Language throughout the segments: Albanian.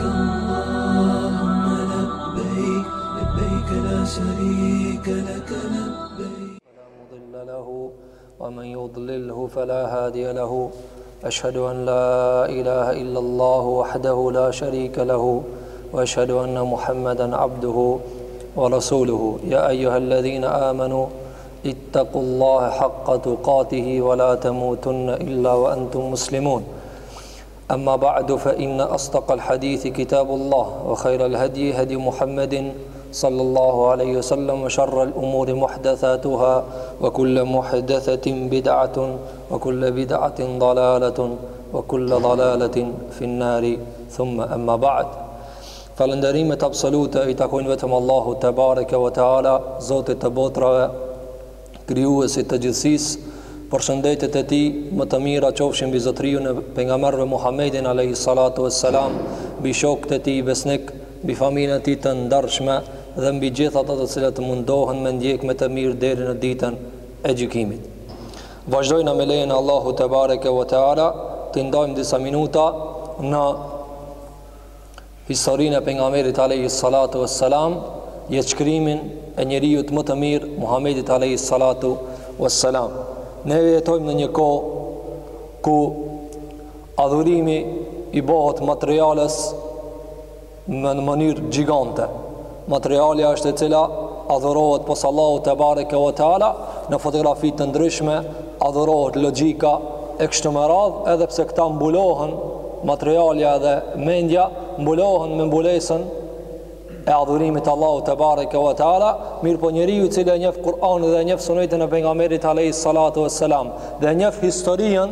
اللهم لبيك لبيك لا شريك لك لبيك ولا مضل له ومن يضلله فلا هادي له أشهد أن لا إله إلا الله وحده لا شريك له وأشهد أن محمدا عبده ورسوله يا أيها الذين آمنوا اتقوا الله حق تقاته ولا تموتن إلا وأنتم مسلمون أما بعد فإن أصطق الحديث كتاب الله وخير الهدي هدي محمد صلى الله عليه وسلم وشر الأمور محدثاتها وكل محدثة بدعة وكل بدعة ضلالة وكل ضلالة في النار ثم أما بعد فلندريم تب صلوت اي تكون وتم الله تبارك وتعالى زوت تبطرة Krijuesit të gjithësisë, përshëndetjet e Tij më të mira qofshin mbi Zotëriun e Pejgamberëve Muhammedin alayhi salatu wassalam, mbi shokët e Tij besnik, mbi familjen e Tij të ndershme dhe mbi gjithë ata të cilët mundohen me i ndjek me të mirë deri në Ditën e Gjykimit. Vazhdojna me lejen e Allahut te bareke ve teala të ndajmë disa minuta në Historinë e Pejgamberit alejhi salatu ves selam, jetëshkrimin e njeriut më të mirë, Muhamedit alejhi salatu ves selam. Ne jetojmë në një kohë ku adhurimi i bohet materiales në mënyrë gjigante. Materialja është e cila adhurohet pos Allahut te bareke ve teala në fotografi të ndryshme, adhurohet logjika e kështu me radhë, edhe pse këta mbulohen materialja dhe mendja mbulohen me mbulesën e adhurimit të Allahut te bareke ve teala, mirëpo njeriu i cili e njeh Kur'anin dhe e njeh Sunetin e pejgamberit alayhi salatu vesselam dhe e njeh historinë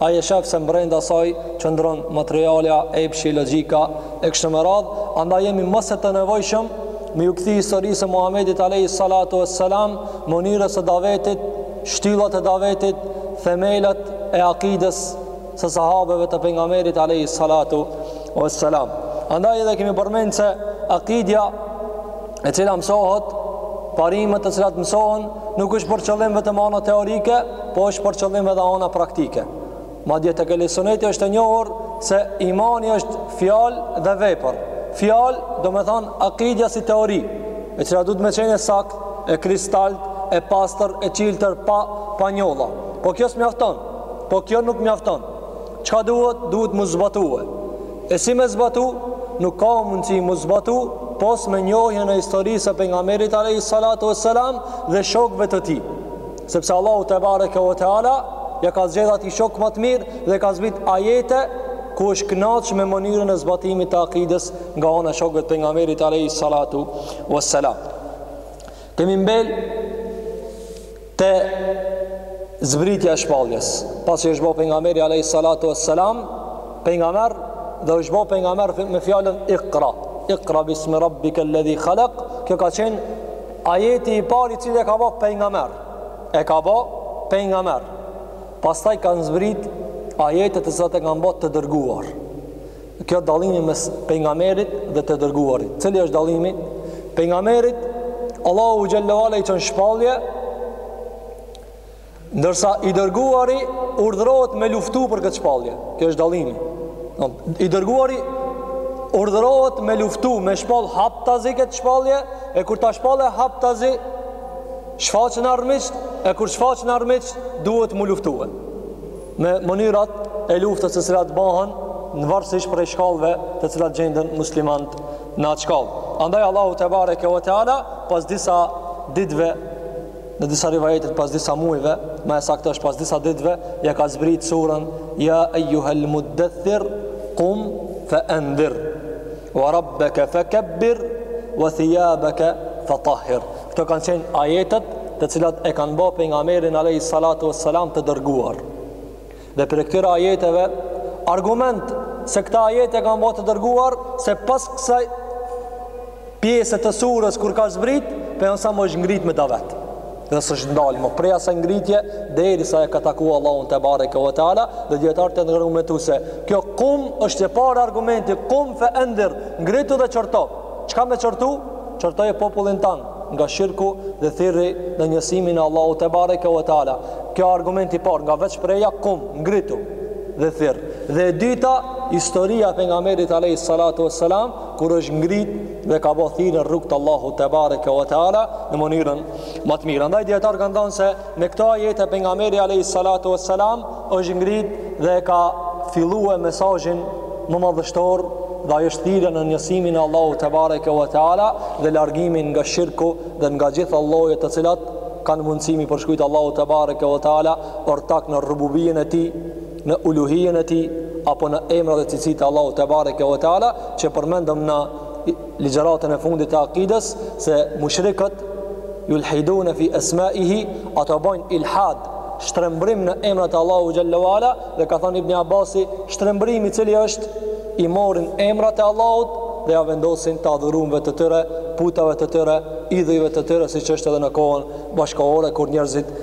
Ai e shef se mbrenda saj qëndron materialja, epshi, logjika e kështu me radhë, andaj jemi më se të nevojshëm me ju kthi historisë së Muhamedit alayhi salatu wassalam, mënyrës së davetit, shtyllat e davetit, themelat e akides së sahabeve të pejgamberit alayhi salatu wassalam. Andaj edhe kemi përmend se akidja e cila mësohet, parimet të cilat mësohen, nuk është për qëllim vetëm ana teorike, po është për qëllim edhe ana praktike. Madje te ehli suneti është e njohur se imani është fjalë dhe vepër. Fjalë, domethanë akidja si teori, e cila duhet me qenë e saktë, e kristalt, e pastër, e çiltër pa pa njolla. Po kjo s'mjafton. Po kjo nuk mjafton. Çka duhet? Duhet mu zbatue. E si me zbatu? Nuk ka mundësi mu zbatu pos me njohjen e historisë së pejgamberit alayhi salatu wassalam dhe shokëve të tij. Sepse Allahu te bareke ve teala ja ka zgjedh atij shokë më të mirë dhe ka zbrit ajete ku është kënaq me mënyrën e zbatimit të akides nga ana e shokëve të pejgamberit alayhi salatu wassalam. Kemi mbel te zbritja e shpalljes pasi është bo pejgamberi alayhi salatu wassalam pejgamber dhe është bo pejgamber me fjalën iqra iqra bismi rabbika alladhi khalaq kjo ka qen ajeti i parë i cili e ka bo pejgamber e ka bo pejgamber pastaj kanë zbrit ajetet që e kanë bo të dërguar Kjo dallimi mes pejgamberit dhe të dërguarit. Cili është dallimi? Pejgamberit Allahu xhallahu ala i çon shpallje ndërsa i dërguari urdhërohet me luftu për këtë shpallje. Kjo është dallimi. I dërguari urdhërohet me luftu, me shpall haptazi këtë shpallje, e kur ta shpallë haptazi shfaqen armiqt, e kur shfaqen armiqt duhet mu luftuhet. Me mënyrat e luftës të cilat bëhen nvarësisht prej shkallëve të cilat gjenden muslimant në atë shkallë. Andaj Allahu tebareke ve teala pas disa ditve në disa rivajete pas disa mujve ma e saktë është pas disa ditve ja ka zbrit surën ja ejjuhel muddethir kum fe endhir Wa rabbaka fakabbir wa thiyabaka fatahhir. Këto kanë qenë ajetet të cilat e kanë bo pejgamberin alayhi salatu wassalam të dërguar. Dhe prej këtyre ajeteve argument se këta ajete e kanë bo të dërguar se pas kësaj pjeset të surës kur ka zbrit, pejgamberi sallam është ngrit me davet. dhe s'është ndalë mo prej asaj ngritje derisa e ka taku Allahun tebareke ve teala dhe dijetarët e argumentu se kjo kum është e parë argumenti kum fe endhir ngritu dhe qorto, çka me qortu qortoje popullin tan nga shirku dhe thirri në njësimin e Allahut tebareke ve teala kjo argumenti i parë nga vetë shprehja kum ngritu dhe thirr dhe e dyta historia e pejgamberit alayhi salatu wassalam kur është ngrit dhe ka bo thirrje në rrugë të Allahut tebareke ve teala në mënyrën ma të mirë. Andaj dijetarët kanë thënë se me këto ajete pejgamberi alayhi salatu vesselam është ngrit dhe e ka fillu mesazhin më madhështor dhe ajo është thirrja në njësimin e Allahut tebareke ve teala dhe largimi nga shirku dhe nga gjitha llojet të cilat kanë mundësi mi përshkrujt Allahut tebareke ve teala ortak në rububijen e tij në uluhijen e tij apo në emrat dhe cilësitë e Allahut tebareke ve teala që e përmendëm në ligjëratën e fundit të akides se mushrikët yulhidun fi asma'ihi ata bajnë ilhad shtrembrim në emrat e Allahu xhallahu ala dhe ka thënë Ibn Abbasi shtrembrimi i cili është i morin emrat e Allahut dhe ja vendosin të adhurumve të tyre, putave të tyre, idhujve të tyre, siç është edhe në kohën bashkohore, kur njerëzit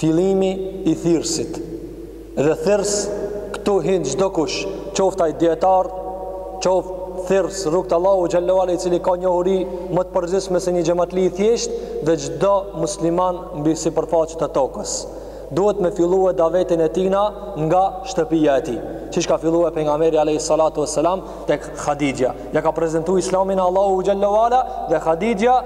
Fillimi i thirrësit dhe thirrës këtu hin çdokush qoftë ai dijetar qoftë thirrës n'rrugë t'Allahu xhallahu ala i cili ka njohuri më të përgjithshme se një xhematli i thjeshtë dhe çdo musliman mbi sipërfaqe të tokës duhet me fillu davetin e tina nga shtëpia e tij siç ka fillu pejgamberi alayhi salatu wassalam tek Hadixha ja ka prezentu islamin e Allahu xhallahu ala dhe Hadixha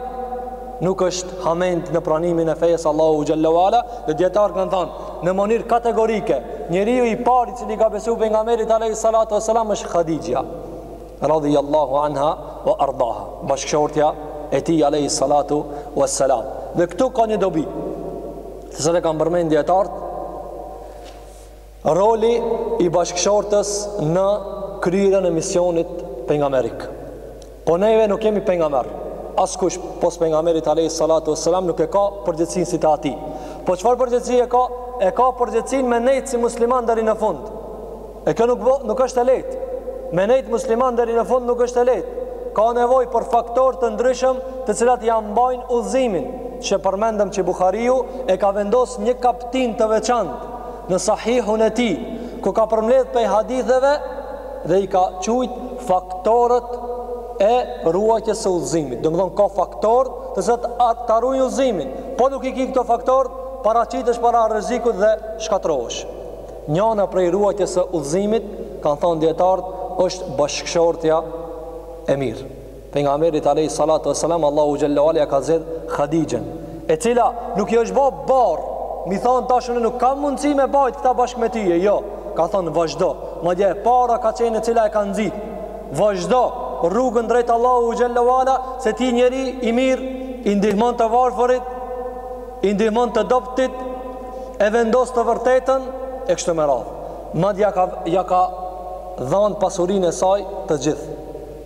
Nuk është hamend në pranimin e fejes Allahut xhelle ve ala Dhe dijetarët kanë thanë Në mënyrë kategorike Njeriu i pari i cili i ka besu pejgamberit alejhi salatu ve selam është Hadixhja radijallahu anha ve erdaha Bashkëshortja e tij alejhi salatu ve selam Dhe këtu ka një dobi që se e kanë përmend dijetarët Roli i bashkëshortës në kryerjen e misionit pejgamberik. Po neve nuk jemi pejgamber. Askush pos pejgamberit alejhi salatu vesselam nuk e ka përgjegjësinë si të atij. Po çfarë përgjegjësie ka? E ka përgjegjësinë me nejt si musliman deri në fund. E kjo nuk nuk është e lehtë. Me nejt musliman deri në fund nuk është e lehtë. Ka nevojë për faktorë të ndryshëm, të cilat ja mbajnë udhëzimin. Që përmendëm që Buhariu e ka vendos një kaptinë të veçantë në sahihun e tij ku ka përmbledh prej haditheve dhe i ka qujt faktorët e ruajtjes së udhëzimit domethonë ka faktor të cilët ta rujnë udhëzimin po nuk i ki këto faktor paraqitesh para rrezikut dhe shkatrrohesh njana prej ruajtjes së udhëzimit kanë thonë dijetarët është bashkëshortja e mirë pejgamberit alejhi salatu vesselam Allahu xhelle ve ala ja ka zgjedh Hadixhen e cila nuk i është bë barrë me i thon tash unë nuk kam mundësi me bajt këta bashkë me ty jo ka thon vazhdo madje e para ka qenë e cila e ka nxit vazhdo rrugën drejt Allahut xhelle ve ala se ti njeri i mirë i ndihmon të varfërit i ndihmon të dobëtit e vendos të vërtetën e kështu me radhë madje ja ka ja ka dhon pasurinë e saj të gjithë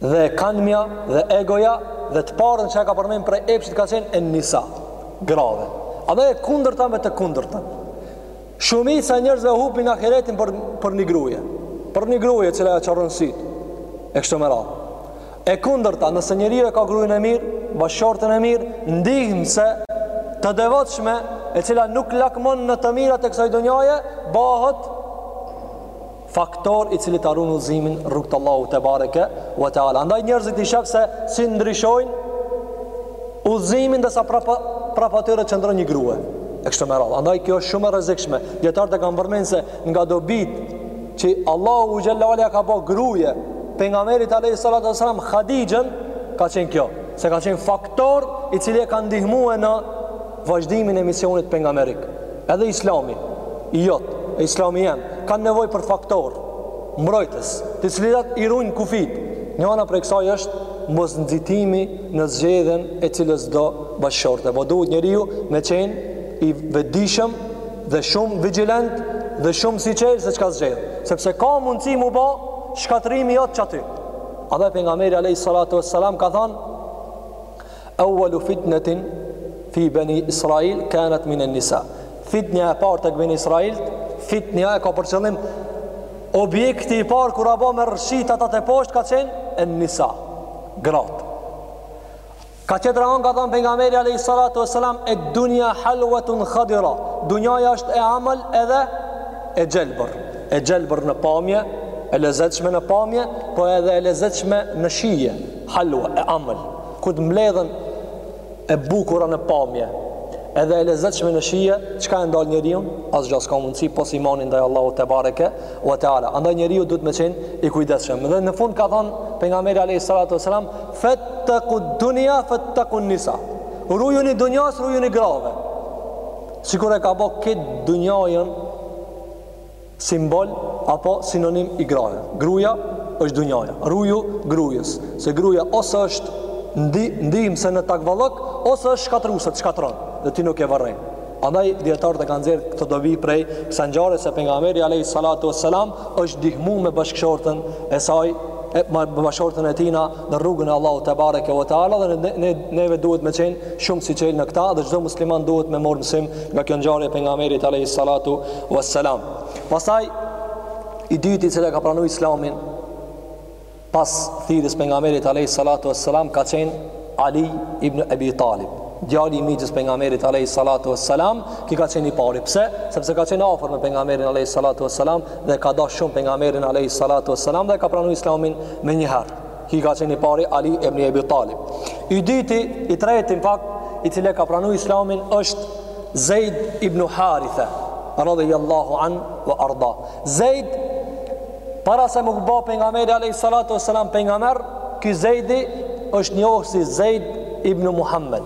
Dhe kamja dhe egoja dhe të parën që e ka përmend prej epshit ka qenë en nisa, grave. Edhe e kundërta me të kundërtën. Shumica e njerëzve hupin ahiretin për për një gruje. Për një gruje e cila ja qorron syt. E kështu me radhë. E kundërta, nëse njeriu e ka gruën e mirë, bashkëshortën e mirë, ndihmëse të devotshme, e cila nuk lakmon në të mirat e kësaj dynjaje, bahet faktor i cili ta run udhëzimin rrugën të Allahut tebareke ve teala andaj njerëzit i shef se si ndryshojnë udhëzimin ndërsa prapa tyre qëndron një grue e kështu me radhë andaj kjo është shumë e rrezikshme dijetarët e kanë përmend se nga dobitë që Allahu xhelle ve ala ja ka ba gruje pejgamberit alejhi salatu vesselam Hadixhen ka qenë kjo se ka qenë faktor i cili e ka ndihmue në vazhdimin e misionit pejgamberik. Edhe Islami i jot, e Islami jem, kanë nevojë për faktor mbrojtës, të cilët i rujnë kufijt. Njana prej kësaj është mosnxitimi në zgjedhjen e cilësdo bashkëshorte. Po duhet njeriu me qenë i vetëdijshëm dhe shumë vigjilent dhe shumë i çelë se çka zgjedh, sepse ka mundësi m'u ba shkatërrimi jot qaty. Edhe pejgamberi alejhi salatu vesselam ka thonë Awwalu fitnatin fi bani Israil kanat min an-nisa. Fitnja e parë tek bani Israil, fitnja e ka për qëllim objekti i parë ku i ka ba me rrshit ata te poshtë ka qenë an-nisa. Grat. Ka qe ra, aj ka thënë pejgamberi alayhi salatu wasalam ed-dunya halwatun khadira. Dunjaja është e amël edhe e gjelbër. E gjelbër në pamje, e lezetshme në pamje, po edhe e lezetshme në shije. Halwa e amël. Kur të mbledhen e bukura në pamje, edhe e lezetshme në shije, çka e ndal njeriun? Asgja, s'ka mundësi pos imani ndaj Allahut te bareke u teala. Andaj njeriu duhet me qenë i kujdesshëm. Dhe në fund ka thënë pejgamberi alayhi salatu wasalam, "Fattaqu dunya fattaqu nisa." Rujuni dunjas, rujuni grave. Sikur e ka bë këtë dunjajën simbol apo sinonim i grave. Gruaja është dunjaja. Ruju grujës, se gruaja ose është ndihmëse në takvallëk, ose është shkatruse, të shkatron, dhe ti nuk e vëren. Andaj, dijetarët e kanë nxjerr këtë dobi prej kësaj ngjarje se pejgamberi Alehi Salatu e Selam është ndihmu me bashkëshorten e saj, e, me bashkëshorten e tina në rrugën e Allahut te bareke ve teala dhe ne, ne neve duhet me qen shumë syçel në këta dhe çdo musliman duhet me marr mësim nga kjo ngjarje e pejgamberit alayhis salatu wassalam. Pastaj i dyti i cili ka pranuar islamin pas thirrjes pejgamberit alayhis salatu wassalam ka qen Ali ibn Abi Talib. Djali i mixhës pejgamberit alayhis salatu wassalam ky ka qen i pari. Pse? Sepse ka qen afër me pejgamberin alayhis salatu wassalam dhe e ka dashur shumë pejgamberin alayhis salatu wassalam dhe e ka pranuar islamin Menjëherë, ky ka qenë i pari Ali ibn Ebi Talib. I dyti, i treti në fakt, i cili e ka pranu islamin, është Zejd ibn Harithe, radijallahu an ve arda. Zejd, para se me u ba pejgamberi a.s. pejgamber, ky Zejdi është njohë si Zejd ibn Muhammed.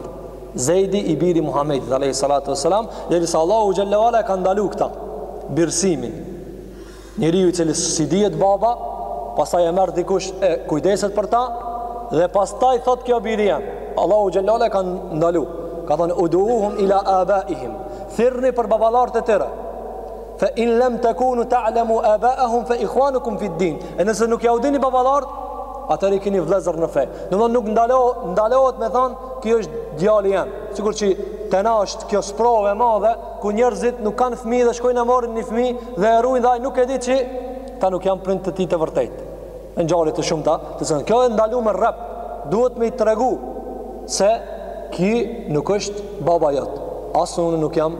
Zejdi i biri Muhammedit, a.s. Derisa Allahu xhelle ve ala e ka ndalu këta, birësimin. Njeriu i cili s'i dihet baba, pastaj e merr dikush e kujdeset për ta dhe pastaj thot ky o biri jem. Allahu xhalla ala e ka ndalu. Ka thënë uduhum ila abaihim. Thirrni për baballarët e tyre. Fa in lam takunu ta'lamu abaahum fa ikhwanukum fi din. E nëse nuk ja u dini baballarët, atëherë i keni vëllezër në fe. Domthon nuk, ndalohet me thon, ky është djali jem. Sikur që te na është kjo sprove e madhe ku njerëzit nuk kanë fëmijë dhe shkojnë e marrin një fëmijë dhe e rrijnë dhe ai nuk e di që ta nuk janë prind të tij të vërtet. Në ngjarje të shumta, të thënë kjo e ndalume rrept, duhet me i tregu se ky nuk është baba jot. As unë nuk jam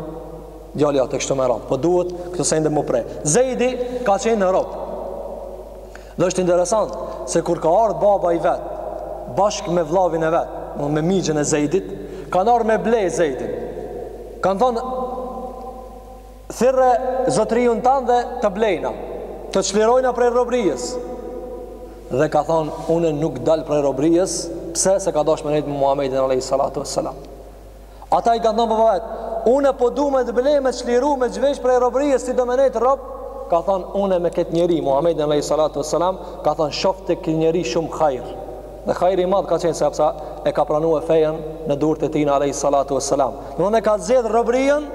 djali jot e kështu me radhë. Po duhet këto sende m'u pre. Zeidi ka qenë rob. Dhe është interesant se kur ka ardhë baba i vet bashkë me vllavin e vet, me mixhën e Zeidit, kanë ardh me ble Zeidin. Kan thon thirre zotriun tan dhe të blejna, të çlirojna prej robrijës. Dhe ka thon unë nuk dal prej robrijës, pse se ka dash me nejt me Muhamedin alayhi salatu wassalam. Ata i kanë thënë babë e vet, unë po du me të ble me t'çliru me t'hjek prej robërie ti do me nejtë rob, ka thënë unë me këtë njeri, Muhamedin alayhi salatu wassalam, ka thënë shof te ky njeri shumë hajr. Dhe hajri i madh ka qenë sepse e ka pranue fejën në durët e tina alayhi salatu wassalam. Domethënë e ka zgjedh robërien,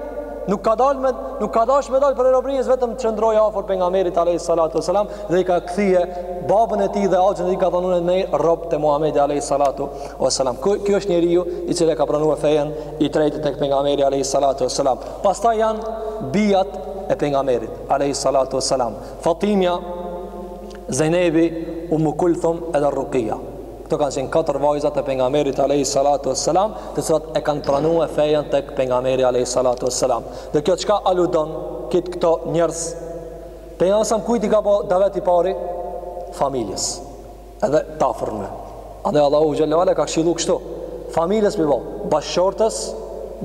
nuk ka dash me, nuk ka dashë me dalë prej robëries vetëm të qëndrojë afër pejgamberit alayhi salatu wassalam dhe i ka kthye babën e tij dhe axhën e tij ka thënë unë nej rob te Muhamedi alayhi salatu Wassalam ky ky është njeriu i cili e ka pranue fejen i treti tek pejgamberi alayhi salatu wassalam. Pastaj janë bijat e pejgamberit alayhi salatu wassalam. Fatimia, Zejnebi, Ummu Kulthum edhe Rukia. Këto kanë qenë katër vajzat e pejgamberit alayhi salatu wassalam, të cilat e kanë pranue fejen tek pejgamberi alayhi salatu wassalam. Dhe kjo çka aludon krejt këto njerëz Pejgamberi wassalam kujt i ka bë davet i pari familjes. edhe të afërmve. Andaj Allahu xhelle ve ala ka këshillu kështu, familjes mi bo, bashkëshortes,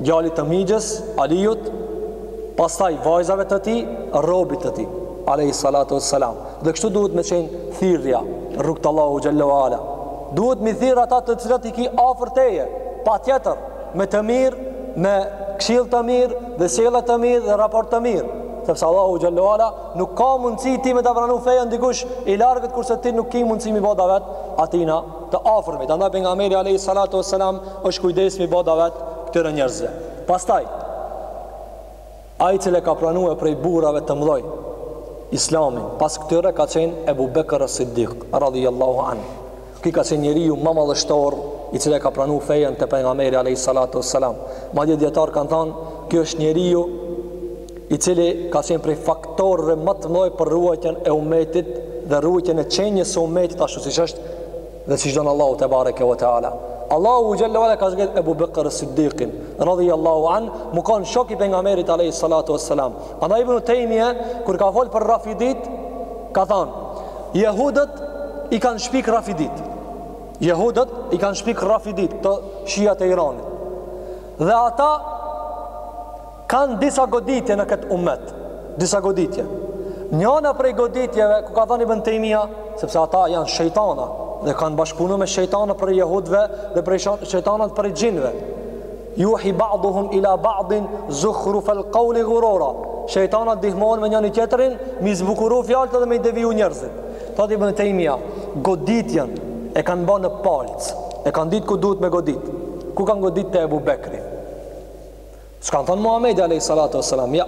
djalit të mixhës, Aliut, pastaj vajzave të tij, robit të tij, alayhi salatu wassalam. Dhe kështu duhet me qenë thirrja rrugt Allahut xhelle ve ala. Duhet mi thirr ata të cilët i ki afër teje, patjetër me të mirë, me këshill të mirë, dhe sjellje të mirë dhe raport të mirë, sepse Allahu xhelle ve ala Nuk ka mundësi ti me ta pranu fejën dikush i largët kurse ti nuk ki mundësi mi bë davet atina të afërmit. Andaj pejgamberi alayhi salatu wassalam është kujdes mi bë davet këtyre njerëzve. Pastaj ai cili e ka pranue prej burrave të mdhoj Islamin, pas këtyre ka qenë Ebu Bekr as-Siddiq radhiyallahu anhu. Ky ka qenë njeriu ma madhështor i cili e ka pranu fejen te pejgamberi alayhi salatu wassalam. Madje dijetarët kanë thanë, ky është njeriu i cili ka qenë prej faktorëve ma të mdhoj për ruajtjen e umetit dhe ruajtjen e qenies së umetit ashtu siç është dhe siç don Allahu tebareke ve teala. Allahu xhelle ve ala ka zgjedh Ebu Bekr as-Siddiqin radhiyallahu anh, m'u kan shok i pejgamberit alayhi salatu wassalam. Andaj Ibn Tejmije, kur ka folë për Rafidit, ka thanë, Jehudët i kanë shpik Rafidit. Jehudët i kanë shpik Rafidit, këto shijat e Iranit. Dhe ata kanë disa goditje në këtë umet. Disa goditje. Njana prej goditjeve, ku ka thanë Ibn Tejmija, sepse ata janë shejtana dhe kanë bashkëpunu me shejtana prej Jehudve dhe prej shejtanat prej xhinve. Yuhi ba'duhum ila ba'din zukhruf al-qawli ghurura. Shejtanat ndihmohen me njoni tjetrin, m'i zbukuru fjalët edhe me i deviju njerëzit. Thot Ibn Taymija, goditjen e kanë bën në palc. E kanë ditë ku duhet me godit. Ku kanë godit te Abu Bekri? S'kan thon Muhamedi alayhi salatu wasalam, ja.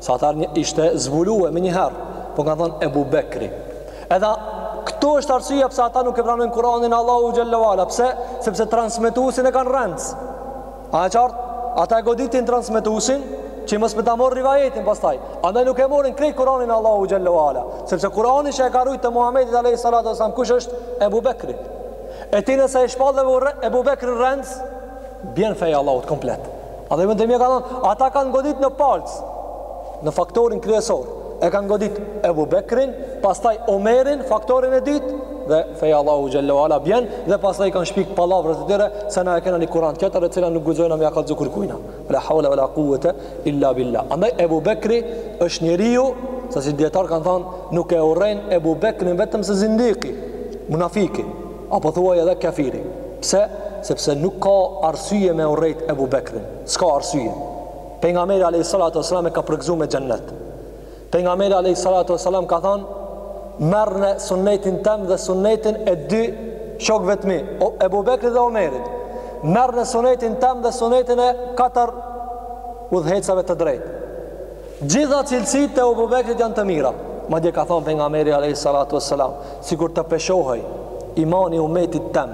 Se atëher ishte zbulue menjëherë, po kanë thon Abu Bekri. Edhe këtu është arsyeja pse ata nuk e pranojnë Kur'anin e Allahut xhelle ue ala, pse? Sepse transmetuesin e kanë rrenc. A e qartë? Ata e goditin transmetuesin që mos me t'u marr rivajeti pastaj. Andaj nuk e morën krejt Kur'anin e Allahut xhelle ue ala, sepse Kur'anin që e ka rujt te Muhamedi alayhi salatu wasalam kush është? Ebu Bekri. E ti nëse e shpallë Ebu Bekrin rrenc, bjen feja e Allahut komplet. Edhe Ibn Taymija ka thonë, ata kanë godit në palcë, në faktorin kryesor, e kanë godit Ebu Bekrin, pastaj Omerin, faktorin e dytë, dhe feja e Allahut xhelle ue ala bjen, dhe pastaj kanë shpik pallavrat e tyre, se na e kena një kuran tjetër, të cilin nuk guxojna me ia kallzu kurkujna. La hawla ve la kuvete illa billah. Andaj Ebu Bekri është njeriu, se si dijetarët kanë thonë, nuk e urren Ebu Bekrin vetëm se zindiki, munafiki. Apo thuaj edhe kafiri. Pse? Sepse nuk ka arsye me e urrejt Ebu Bekrin. S'ka arsye. Pejgamberi Alejhi Salatu Vesselam e ka përgëzu me xhennet. Pejgamberi Alejhi Salatu Vesselam ka than, merrne sunnetin tem dhe sunnetin e dy shokve t'mi, Ebu Bekrit dhe Omerit. Merrne sunnetin tem dhe sunnetin e katër udhëheqsave të drejtë. Gjitha cilësitë e Ebu Bekrit janë të mira. Madje ka than pejgamberi alayhi salatu wassalam, sikur të peshohej imani i umetit tem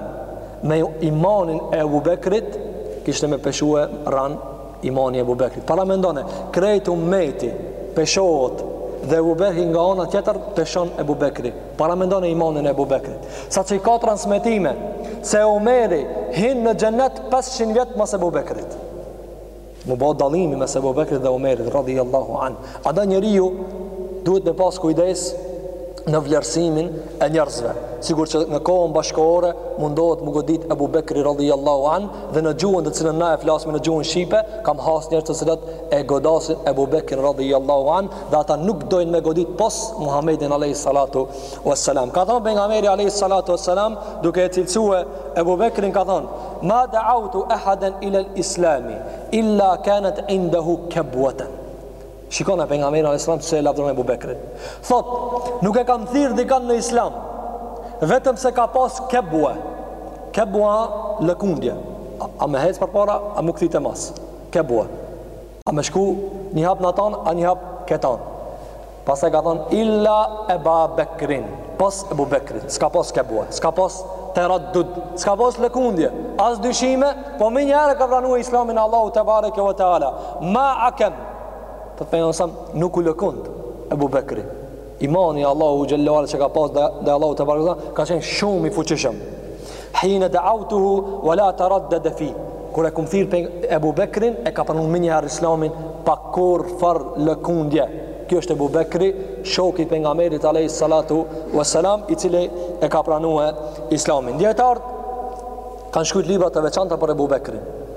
me imanin e Ebu Bekrit, kishte me peshue randë imani e Ebu Bekrit. Paramendone, krejt umeti peshohet dhe Ebu Bekri nga ana tjetër peshon Ebu Bekri. Paramendone imanin e Ebu Bekrit. Saqë ka transmetime se Omeri hin në xhennet 500 vjet mas Ebu Bekrit. Mu bo dallimi mes Ebu Bekrit dhe Omerit, radijallahu anh. Andaj njeriu duhet me pas kujdes në vlerësimin e njerëzve. Sigurt që në kohën bashkohore mundohet me u godit Ebu Bekri, radijallahu anh, dhe në gjuhën të cilën na e flasim në gjuhën Shqipe, kam has njerëz të cilët e godasin Ebu Bekrin, radijallahu anh, dhe ata nuk dojnë me godit pos Muhammedin, aleyhi salatu wassalam. Ka thonë pejgamberi, aleyhi salatu wassalam, duke e cilësue Ebu Bekrin, ka thonë, Ma da'awtu ahadan ila al-islam illa kanat 'indahu kabwatan. Shikone pejgamberin alejhi selam si e lavdron Abu Bekrin. Thot, nuk e kam thirr dikën në Islam, vetëm se ka pas kabwa. Kabwa lëkundje. A, a me hec përpara, a m'u kthy te mas. Kabwa. A me shku një hap n'atan, a një hap n'ketan. Pastaj ka thonë illa Eba Bekrin, pos Ebu Bekrit, s'ka pas kebue, s'ka pas teraddud, s'ka pas lëkundje, as dyshime, po menjëherë ka pranue islamin Allahu tebareke ve teala, ma akem, te pejgamberi alejhi selam, nuk u lëkund, Ebu Bekri, imani Allahu xhel-le që ka pas dhe, dhe Allahu tebareke ka qenë shumë i fuqishëm, Hine deautuhu wa la teraddede fi. Kur e kum thirrë Ebu Bekrin, e ka pranu menjëherë islamin, pa kurrfarë lëkundje. Kjo është Ebu Bekri, shoki i pejgamberit alejhi salatu wa salam, i cili e ka pranue islamin. Dijetarët kanë shkrujt libra të veçanta për Ebu Bekrin.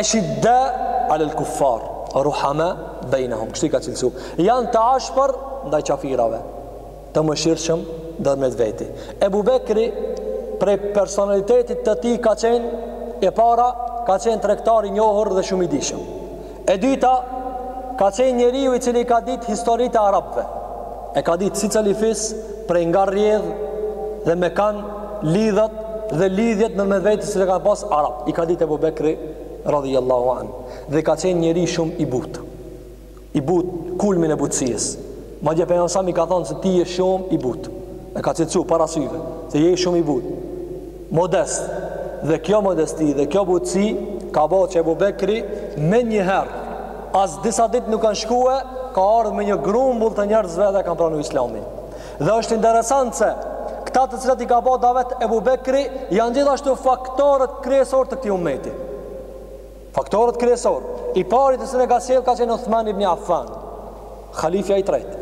Eshidda ala al-kuffar, ruhama bainahum. Kështu i ka cilësu. Janë të ashpër ndaj kafirave, të mëshirshëm ndërmjet veti. Ebu Bekri prej personalitetit të tij ka qenë e para, ka qenë tregtar i njohur dhe shumë i dijshëm. E dyta, ka qenë njeriu i cili ka ditë historitë e arabëve. E ka ditë secili fis prej nga rrjedh dhe me kân lidhet dhe lidhjet ndërmjet veti të cilat kanë pas arabët. I ka ditë Ebu Bekri radhijallahu anh. Dhe ka qenë njeri shumë i butë. I butë kulmin e butësisë. Madje pejgamberi alejhi selam i ka thonë se ti je shumë i butë. E ka cilësu para syve, se je shumë i butë. Modest. Dhe kjo modesti dhe kjo butësi ka bo që Ebu Bekri menjëherë, as disa ditë nuk kanë shkue, ka ardhë me një grumbull të njerëzve dhe kanë pranu islamin. Dhe është interesant se këta të cilët i ka bo davet Ebu Bekri janë gjithashtu faktorët kryesor të këtij umeti. Faktorët kryesor, i pari të cilin ka sjell ka qenë Uthman ibn Affan, halifja i tretë.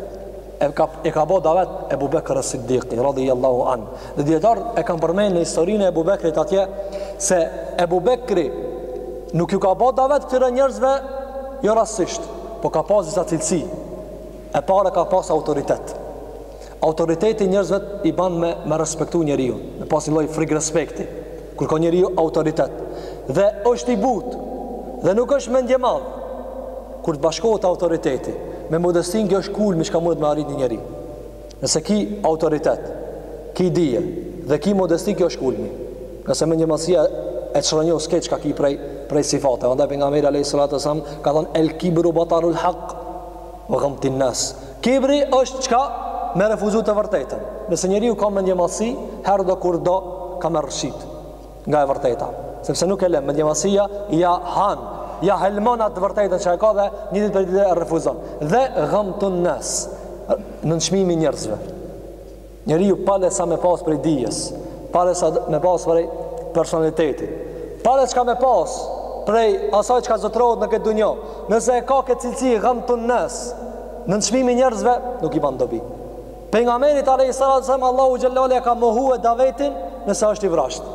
E ka e ka bo davet Ebu Bekr as-Siddiq radhiyallahu anh. Dhe dijetarët e kanë përmend në historinë e Ebu Bekrit atje se Ebu Bekri nuk ju ka bo davet këtyre njerëzve jo rastësisht, po ka pas disa cilësi. E para ka pas autoritet. Autoriteti njerëzvet i ban me me respektu njeriu, me pas një lloj frikë respekti kur ka njeriu autoritet dhe është i butë dhe nuk është mendjemadh. Kur të bashkohet autoriteti me modestinë, kjo është kulmi çka mundet me arrit një njeri. Nëse ki autoritet, ki dije dhe ki modesti, kjo është kulmi. Nëse mendjemadhësia e çrrënjos krejt çka ki prej prej sifate. Andaj pejgamberi alayhis salatu wa salam ka thanë el kibru batarul haq. Wa ghamtin nas. Kibri është çka? Me refuzu të vërtetën. Nëse njeriu ka mendjemadhësi, herëdo kurdo ka me rrëshit nga e vërteta, sepse nuk e len mendjemadhësia ja han, ja helmon atë të vërtetën që e ka dhe një ditë për ditë e refuzon. Dhe ghamtun nas, nënçmimi i njerëzve. Njeriu pale sa me pas prej dijes, pale sa me pas prej personaliteti, pale çka me pas prej asaj çka zotërohet në këtë dunjo, nëse e ka këtë cilësi, domethanë nën, nënçmimi i njerëzve, nuk i banë dobi. Pejgamberit alejhi salatu vesselam, Allahu xhelle ia ka mohu davetin nëse është i vrashtë.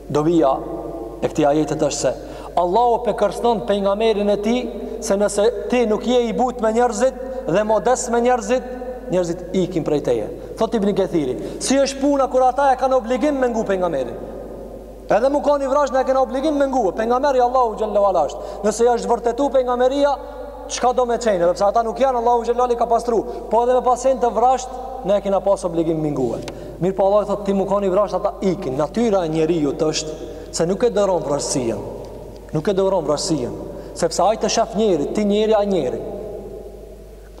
Dobia e këtij ajetit është se Allahu pe kërcënon pejgamberin e tij se nëse ti nuk je i butë me njerëzit dhe modest me njerëzit, njerëzit ikin prej teje. Thot Ibn Kathiri, si është puna kur ata e kanë obligim me ngu pejgamberin? Edhe mu kanë i vrazhdë na e kena obligim me ngu. Pejgamber i Allahut xhelle ve ala është. Nëse është vërtetu pejgamberia, çka do me qenë, edhe pse ata nuk janë, Allahu xhelle ve ala i ka pastru. Po edhe me pasen të vrazhdë na e kena pas obligim me ngu. Mirëpo Allahu i thotë ti mu kon i vrazhdë ata ikin. Natyra e njeriut është se nuk e duron vrazhdësien. Nuk e duron vrazhdësien. Sepse ai të sheh njeri, ti njeri, ai njeri.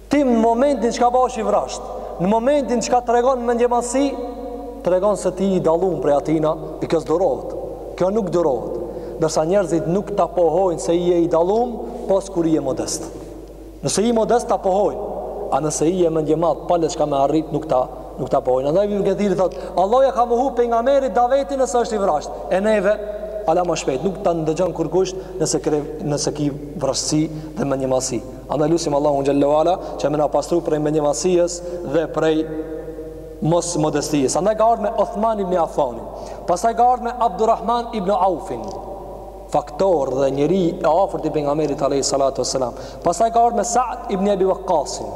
Ti në momentin çka bahesh i vrazhdë, në momentin çka tregon mendjemadhsi, tregon se ti je i dallum prej atina, e kjo s'durohet. Kjo nuk durohet. Ndërsa njerëzit nuk ta pohojnë se je i dallum, pos kur je modest. Nëse je modest ta pohojnë, a nëse je mendjemadh pale çka me arrit nuk ta nuk ta pohojnë. Andaj Ibn Kathiri thot, Allahu ja ka mohu pejgamberit davetin nëse është i vrazhdë. E neve hala ma shpejt nuk ta ndëgjon kurkush nëse kre, nëse ki vrazhdësi dhe mendjemadhsi. Andaj lusim Allahun xhelle ve ala që me na pastru prej mendjemadhsies dhe prej mos modestisë. Andaj ka ardh me Uthman ibn Affanin. Pastaj ka ardh me Abdurrahman ibn Aufin. faktor dhe njeri i afërt i pejgamberit alayhi salatu wasalam pastaj ka ardh me Sa'd ibn Abi Waqqasin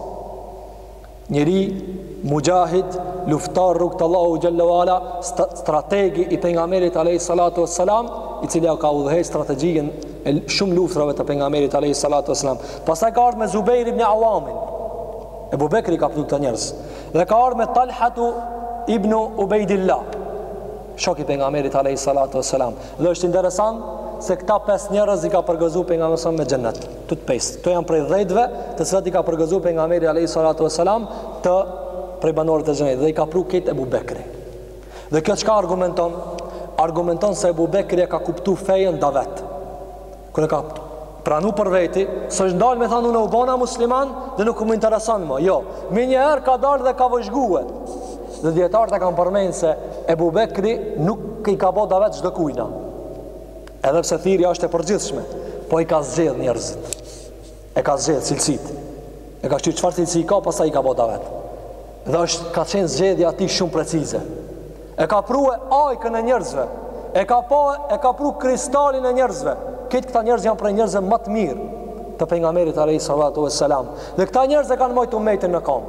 njeri muxhahid luftar n'rrugë t'Allahut xhelle ve ala strateg i pejgamberit alayhi salatu wasalam i cili ka udhëheq strategjinë e shumë luftrave të pejgamberit alayhi salatu wasalam pastaj ka ardh me Zubair ibn Awamin Ebu Bekri i ka pru këta njerëz dhe ka ardh me Talhatu ibn Ubejdillah shok i pejgamberit alejhi salatu vesselam dhe është interesant se këta pesë njerëz i ka përgëzu pejgamberi sa me xhennet të pestë këto janë prej dhjetëve të cilat i ka përgëzu pejgamberi alejhi salatu vesselam të prej banorëve të xhennetit dhe i ka pru krejt Ebu Bekri dhe kjo çka argumenton argumenton se Ebu Bekri e ka kuptu fejën davet Kur e ka pranu për veti, s'është ndalë me thanë unë u bona musliman dhe nuk më interesan më. Jo, menjëherë ka dalë dhe ka vëzhgu. Dhe dijetarët e kanë përmend se Ebu Bekri nuk i ka bo davet çdokujna. Edhe pse thirja është e përgjithshme, po i ka zgjedh njerëzit. e ka zgjedh cilësit e ka shqyr çfarë cilësi ka pastaj i ka bo davet dhe është ka qenë zgjedhja e tij shumë precize e ka pru e ajkën e njerëzve e ka pa e ka pru kristalin e njerëzve këtë këta njerëz janë prej njerëzve më të mirë të pejgamberit alayhi salatu vesselam dhe këta njerëz e kanë majt umetin në kom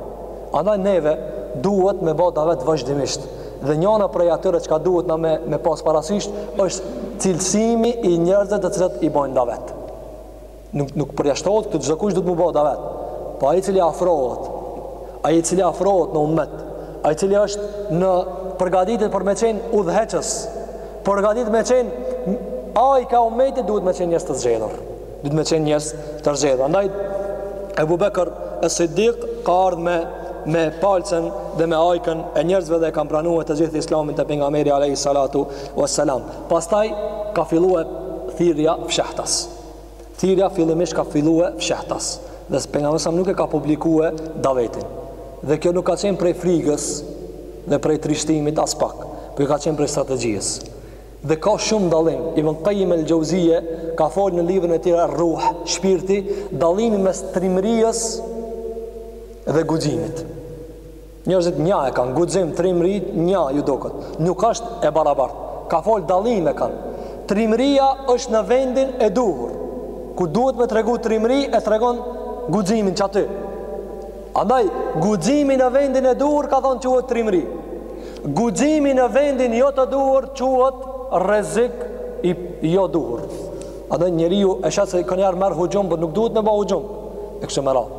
andaj neve duhet me bo davet vazhdimisht dhe njëna prej atyre që ka duhet na me me pas parasysh është cilësimi i njerëzve të cilët i bojnë davet Nuk nuk përjashtohet këtu çdokush duhet me bo davet. Po ai i cili afrohet, ai i cili afrohet në ummet, ai i cili është në përgatitje për me qenë udhëheqës, përgatitet me qenë ajka e ummetit duhet me qenë njerëz të zgjedhur. Duhet me qenë njerëz të zgjedhur. Andaj Ebu Bekër e Siddiq ka ardhë me, me palcen dhe me ajken e njerëzve dhe e kanë pranue të gjithë islamin te pejgamberi a.s. Pastaj ka fillue thirrja fshehtas. Thirrja fillimisht ka fillue fshehtas dhe pejgamberi sa nuk e ka publikue davetin. Dhe kjo nuk ka qenë prej frigës dhe prej trishtimit aspak, por ka qenë prej strategjisë. Dhe ka shumë dallim. Ibn Qayyim el-Jauziye ka folë në librin e tij Ar-Ruh, Shpirti, dallimin mes trimërisë dhe guximit. Njerëzit nja e kanë guxim trimëri nja ju duket nuk është e barabart ka fol dallim e kanë trimëria është në vendin e duhur ku duhet me tregu trimëri e tregon guximin qaty andaj guximi në vendin e duhur ka thonë quhet trimëri guximi në vendin jo të duhur quhet rrezik i jo duhur andaj njeriu e sheh se kanë ardhur huxhum por nuk duhet me ba huxhum e kështu me radhë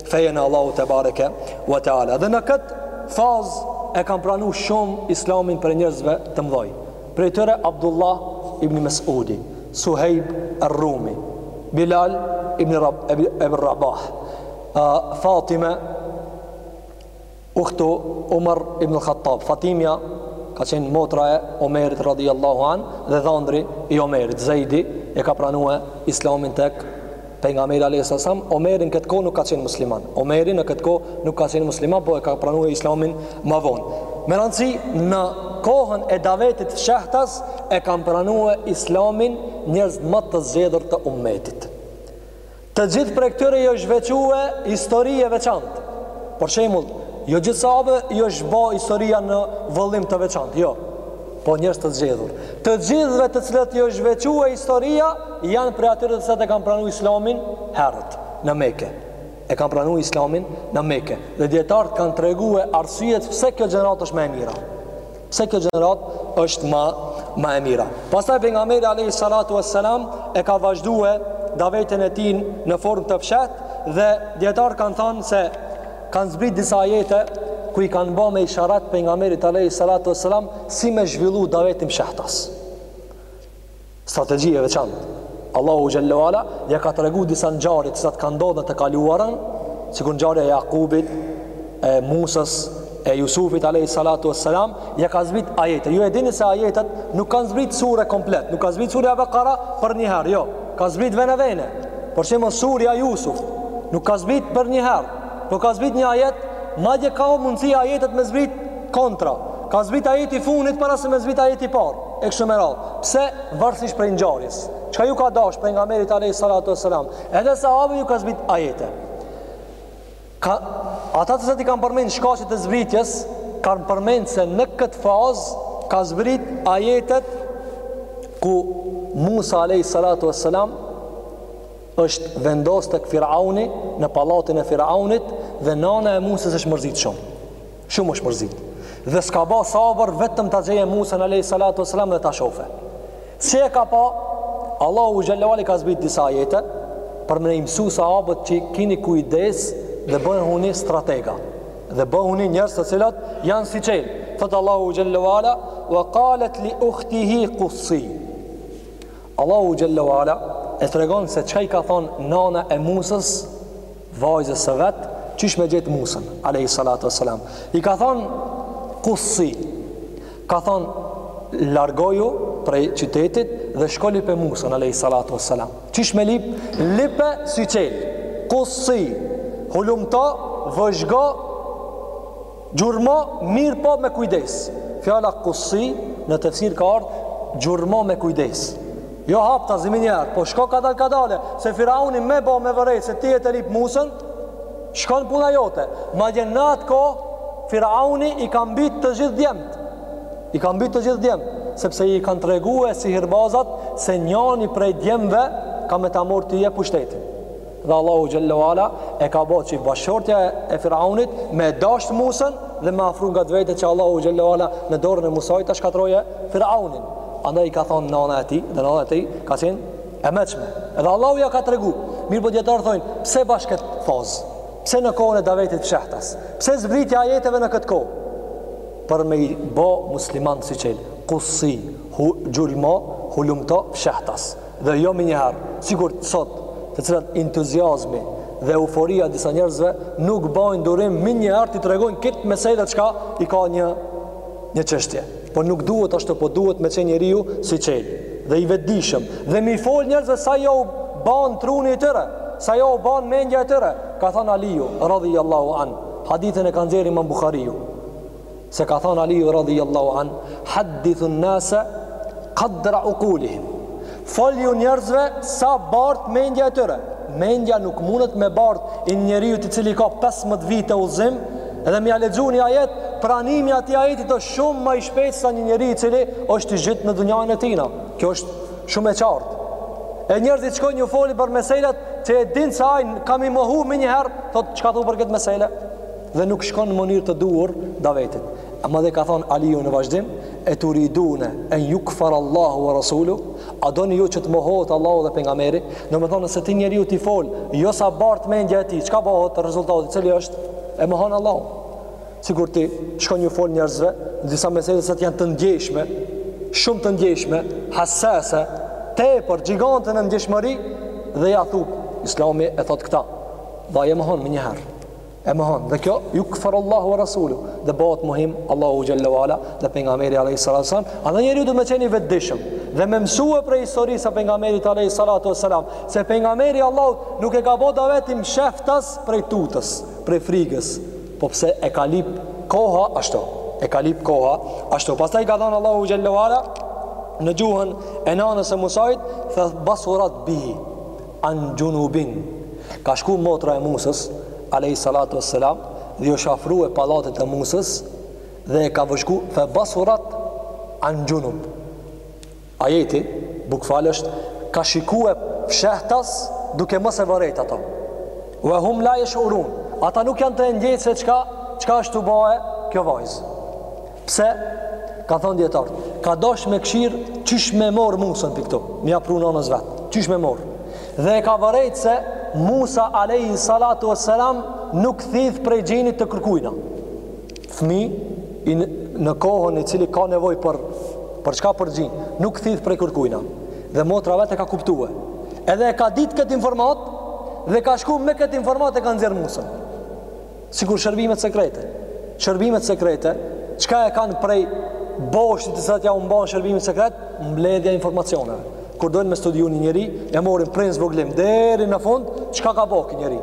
fejen e Allahut tebareke ve teala dhe në këtë fazë e kanë pranuar shumë islamin prej njerëzve të mëdhaj prej tyre Abdullah ibn Mesudi Suhejb er-Rumi Bilal ibn Rab, Rabah Fatime Uhtu Umar ibn al-Khattab, Fatimja ka qenë motra e Omerit radhiyallahu an dhe dhëndri i Omerit, Zeidi e ka pranuar Islamin tek pejgamberi alayhi salam. Omeri në këtë kohë nuk ka qenë musliman. Omeri në këtë kohë nuk ka qenë musliman, por e ka pranuar Islamin më vonë. Me rëndësi në kohën e davetit fshehtas e kanë pranuar Islamin njerëz më të zgjedhur të ummetit. Të gjithë prej këtyre i është veçue histori e veçantë. Për shembull, jo gjithë sahabëve i është bë historia në vëllim të veçantë, jo. Po njerëz të zgjedhur. Të gjithëve të cilët i është veçue historia janë prej atyre të cilët e kanë pranuar Islamin herët në Mekë. E kanë pranuar Islamin në Mekë. Dhe dietarët kanë treguar arsyet pse kjo gjenerat është më e mira. Pse kjo gjeneratë është ma, ma e mira. Pastaj pejgamberi alayhi salatu wassalam e ka vazhdue davetin e tij në formë të fshehtë dhe dijetarë kanë thanë se kanë zbrit disa ajete ku i kanë ba me isharat pejgamberit alayhi salatu wassalam si me zhvillu davetin fshehtas. Strategji e veçantë. Allahu xhelle ve ala ja ka tregu disa ngjarje që sa të kanë ndodhur në të kaluarën, sikur ngjarja e Jakubit, e Musës, e Jusufit alayhi salatu wassalam, ja ka zbrit ajete. Ju e dini se ajetet nuk kanë zbrit sure komplet, nuk ka zbrit surja Bakara për një herë, jo. Ka zbrit vene vene. Për shembull surja Jusuf nuk ka zbrit për një herë, por ka zbrit një ajet, madje ka mundësi ajetet me zbrit kontra. Ka zbrit ajeti i fundit para se me zbrit ajeti i parë. e kështu me radhë. Pse varësisht prej ngjarjes, çka ju ka dash pejgamberit alayhi salatu wasalam, edhe sahabëve ju ka zbrit ajete. Ka ata të cilët i kanë përmend shkaqet e zbritjes, kanë përmend se në këtë fazë ka zbrit ajetet ku Musa alayhi salatu wasalam është vendos tek Firauni në pallatin e Firaunit dhe nana e Musës është mërzit shumë. Shumë është mërzit. Dhe s'ka ba sabër vetëm ta gjeje Musën alayhi salatu wassalam dhe ta shofe. Si e ka pa, Allahu xhelle ve ala i ka zbrit disa ajete, për me i mësu sahabët që kini kujdes dhe bëhuni stratega. Dhe bëhuni njerëz të cilët janë syçelë. Thotë Allahu xhelle ve ala, wa kalet li uhtihi kussi. Allahu xhelle ve ala e tregon se çka i ka thonë nana e Musës, vajzës së vet qysh me gjet Musën alayhi salatu wassalam i ka thonë kussi ka thonë largoju prej qytetit dhe shko lype Musën alayhi salatu wassalam qysh me lyp lype syçelë kussi hulumto vëzhgo Gjurmo mirëpo me kujdes. Fjala kussi në tefsir ka ardh gjurmo me kujdes. Jo haptazi menjëherë, po shko kadal kadale, se Firauni me bo me vërejt se ti je tu lyp Musën, shkon puna jote. Madje në atë kohë, Firauni i ka mbyt të gjithë djemtë. I ka mbyt të gjithë djemtë, sepse i kanë tregue sihirbazat se njani prej djemve ka me ta morr ty pushtetin. Dhe Allahu xhelle ve ala e ka bo që bashkëshortja e Firaunit me e dashtë Musën dhe me afru ngat vetit që Allahu xhelle ve ala në dorën e Musait ta shkatroje Firaunin. Andaj i ka thonë nana e tij, dhe nana e tij ka qenë e meçme. Edhe Allahu ja ka tregu. Mirëpo dijetarët thonë, pse bash kët fazë? Pse në kohën e davetit fshehtas? Pse zbritja e ajeteve në këtë kohë? Për me i bo musliman syçelë, kussi, hu, gjurmo, hulumto, fshehtas. Dhe jo menjëherë, sikur sot, të cilat entuziazmi dhe euforia e disa njerëzve nuk bajnë durim menjëherë të tregojnë këtë mesele çka i ka një një çështje. Po nuk duhet ashtu, po duhet me qenë njeriu syçelë dhe i vetëdijshëm dhe m'i fol njerëzve sa jau ban truni i tyre, sa jau ban mendja e tyre. Ka thënë Aliu radhiyallahu an, hadithin e ka nxjerrë Imam Buhariu. Se ka thënë Aliu radhiyallahu an, "Haddithu an-nasa qadra uqulihim." Folju njerëzve sa bart mendja e tyre. Mendja nuk mundet me bart i një njeriu i cili ka 15 vite udhëzim dhe me ia lexu një ajet, pranimi i atij ajeti është shumë më i shpejtë sa një njeriu i cili është i gjithë në dunjanë e tij. Kjo është shumë e qartë. E njerëzit shkojnë ju folin për meselat që e din se ai ka me i mohu menjëherë, thotë çka thua për këtë mesele? Dhe nuk shkon në mënyrë të duhur davetit. E madje ka thënë Aliu në vazhdim, e turidune en yukfar Allahu wa rasulu, a doni ju që të mohohet Allahu dhe pejgamberi? Domethënë nëse ti njeriut i fol, jo sa bart mendja e tij, çka bëhet rezultati, cili është e mohon Allahu. Sikur ti shkon ju fol njerëzve, disa mesele që janë të ndjeshme, shumë të ndjeshme, hassase, tepër gjigante në ndjeshmëri dhe ia thu, Islami e thot këta. Dhe ai e mohon menjëherë. e mohon dhe kjo jukfar Allahu ve Rasuluhu dhe bëhet mohim Allahu Xhelle ve Ala dhe pejgamberi alejhi salatu ve selam andaj njeriu duhet me qenë i vetëdijshëm dhe me mësue prej historisë pejgamberit alejhi salatu ve selam se pejgamberi i Allahut nuk e ka bo davetin fshehtas prej tutës prej frigës po pse e ka lyp koha ashtu e ka lyp koha ashtu pastaj ka thanë Allahu Xhelle ve Ala në gjuhën e nanës e Musait fe basurat bihi An xhunubin, Ka shku motra e Musës, alejhi salatu ves selam, dhe ju është afrue pallatit të Musës, dhe e ka vëzhgu, fe basurat an xhunub. Ajeti, bukval është, ka shikue fshehtas duke mos e vërejt ato. Ve hum la jesh urun, ata nuk janë tu e ndjejt se çka, çka është tu ba kjo vajzë. Pse? Kanë thonë dijetarët, ka dosh me kqyr qysh me marrë Musën prej këtu, me ia pru nanës vet, qysh me marrë. Dhe e ka vërejt se Musa alejhi salatu ve selam nuk thith prej gjinit të kërkujna. Fmija në kohën i cili ka nevoj për, për çka për gjin, nuk thith prej kërkujna. Dhe motra vet e ka kuptue. Edhe e ka ditë këtë informatë dhe ka shku me këtë informatë e ka nxjerr Musën. sikur shërbimet sekrete. Shërbimet sekrete, çka e kanë prej boshtit të cilat jau mban shërbimin sekret, mbledhja e informacioneve. Kur dojnë me studiu një njeri, e marrin prej së vogli, deri në fund, çka ka bo ky njeri?